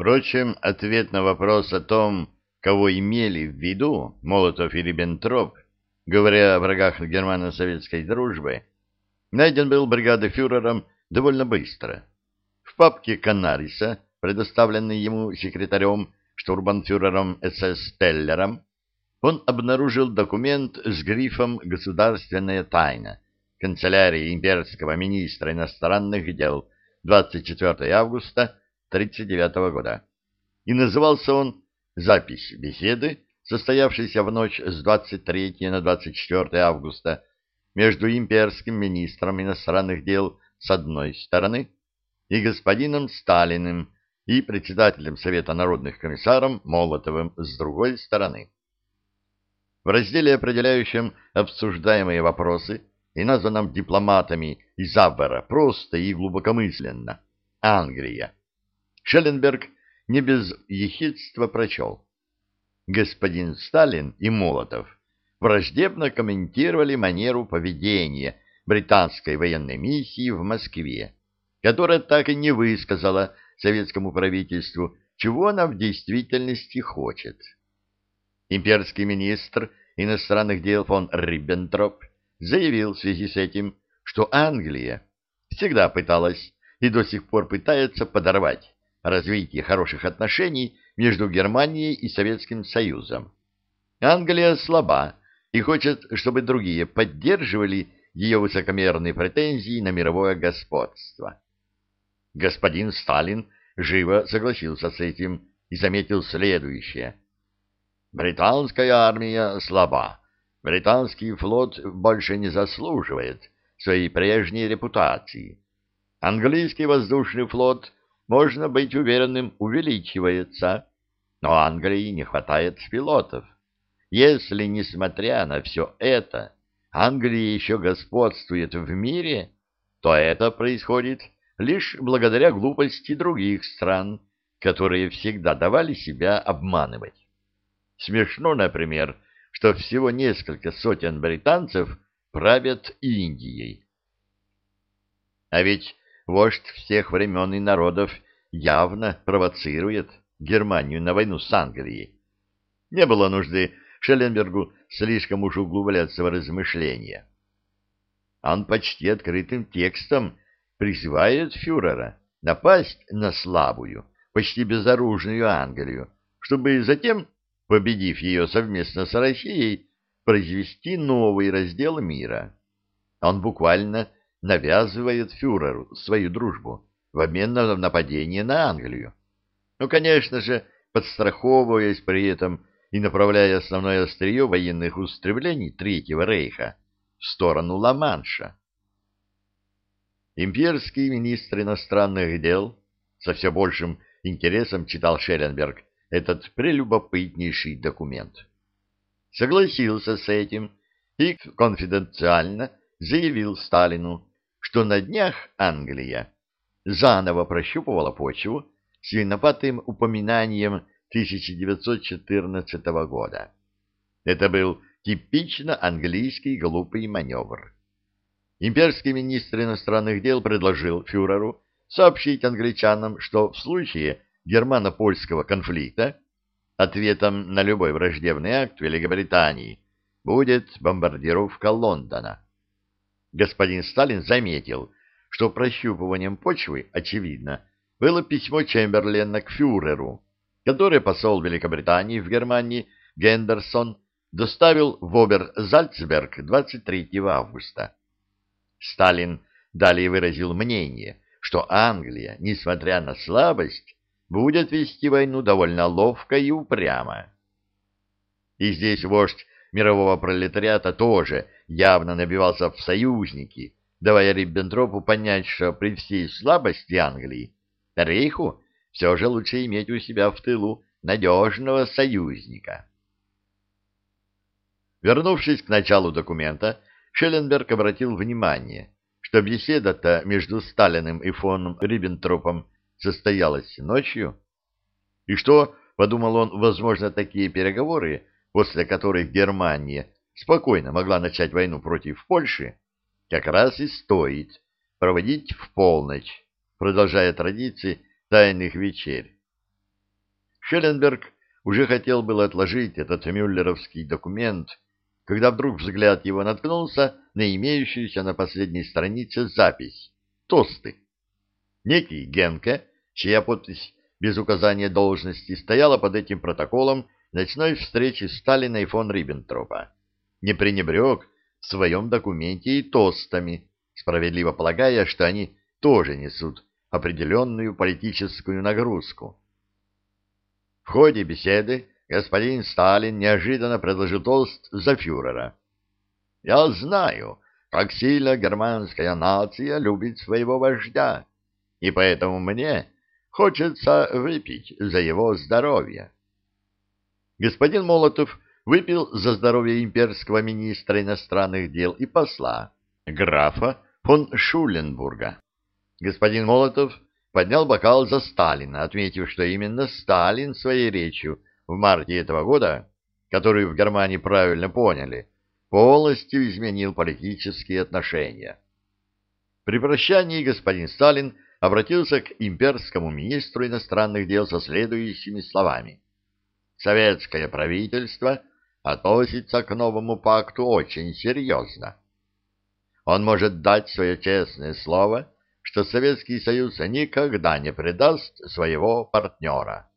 Впрочем, ответ на вопрос о том, кого имели в виду Молотов и Риббентроп, говоря о врагах германо-советской дружбы, найден был бригадофюрером довольно быстро. В папке Канариса, предоставленной ему секретарем штурбанфюрером СС Теллером, он обнаружил документ с грифом «Государственная тайна» канцелярии имперского министра иностранных дел 24 августа 1939 года. И назывался он «Запись беседы, состоявшейся в ночь с 23 на 24 августа между имперским министром иностранных дел с одной стороны и господином Сталиным и председателем Совета народных комиссаров Молотовым с другой стороны. В разделе, определяющем обсуждаемые вопросы и названном дипломатами из Абвера просто и глубокомысленно «Англия», Шелленберг не без ехидства прочел. Господин Сталин и Молотов враждебно комментировали манеру поведения британской военной миссии в Москве, которая так и не высказала советскому правительству, чего она в действительности хочет. Имперский министр иностранных дел фон Риббентроп заявил в связи с этим, что Англия всегда пыталась и до сих пор пытается подорвать развитие хороших отношений между Германией и Советским Союзом. Англия слаба и хочет, чтобы другие поддерживали ее высокомерные претензии на мировое господство. Господин Сталин живо согласился с этим и заметил следующее. Британская армия слаба. Британский флот больше не заслуживает своей прежней репутации. Английский воздушный флот, можно быть уверенным, увеличивается, но Англии не хватает пилотов. Если, несмотря на все это, Англия еще господствует в мире, то это происходит лишь благодаря глупости других стран, которые всегда давали себя обманывать. Смешно, например, что всего несколько сотен британцев правят Индией. А ведь вождь всех времен и народов явно провоцирует Германию на войну с Англией. Не было нужды Шелленбергу слишком уж углубляться в размышления. Он почти открытым текстом призывает фюрера напасть на слабую, почти безоружную Англию, чтобы затем, победив ее совместно с Россией, произвести новый раздел мира. Он буквально навязывает фюреру свою дружбу в обмен на нападение на Англию. Ну, конечно же, подстраховываясь при этом и направляя основное острие военных устремлений Третьего Рейха в сторону Ла-Манша. Имперский министр иностранных дел со все большим интересом читал Шелленберг этот прелюбопытнейший документ. Согласился с этим и конфиденциально заявил Сталину, что на днях Англия заново прощупывала почву с виноватым упоминанием 1914 года. Это был типично английский глупый маневр. Имперский министр иностранных дел предложил фюреру сообщить англичанам, что в случае германо-польского конфликта ответом на любой враждебный акт Великобритании будет бомбардировка Лондона. Господин Сталин заметил, что прощупыванием почвы, очевидно, было письмо Чемберлена к фюреру, которое посол Великобритании в Германии Гендерсон доставил в Обер-Зальцберг 23 августа. Сталин далее выразил мнение, что Англия, несмотря на слабость, будет вести войну довольно ловко и упрямо. И здесь вождь мирового пролетариата тоже явно набивался в союзники, давая Риббентропу понять, что при всей слабости Англии Рейху все же лучше иметь у себя в тылу надежного союзника. Вернувшись к началу документа, Шелленберг обратил внимание, что беседа-то между Сталиным и фон Риббентропом состоялась ночью, и что, подумал он, возможно, такие переговоры, после которых Германия спокойно могла начать войну против Польши, как раз и стоит проводить в полночь, продолжая традиции тайных вечерь. Шелленберг уже хотел было отложить этот мюллеровский документ, когда вдруг взгляд его наткнулся на имеющуюся на последней странице запись «Тосты». Некий Генке, чья подпись без указания должности стояла под этим протоколом ночной встречи Сталина и фон Риббентропа, не пренебрег в своем документе и тостами, справедливо полагая, что они тоже несут определенную политическую нагрузку. В ходе беседы господин Сталин неожиданно предложил тост за фюрера. «Я знаю, как сильно германская нация любит своего вождя, и поэтому мне хочется выпить за его здоровье». Господин Молотов выпил за здоровье имперского министра иностранных дел и посла, графа фон Шуленбурга. Господин Молотов поднял бокал за Сталина, отметив, что именно Сталин своей речью в марте этого года, которую в Германии правильно поняли, полностью изменил политические отношения. При прощании господин Сталин обратился к имперскому министру иностранных дел со следующими словами. «Советское правительство относится к новому пакту очень серьезно. Он может дать свое честное слово – что Советский Союз никогда не предаст своего партнера.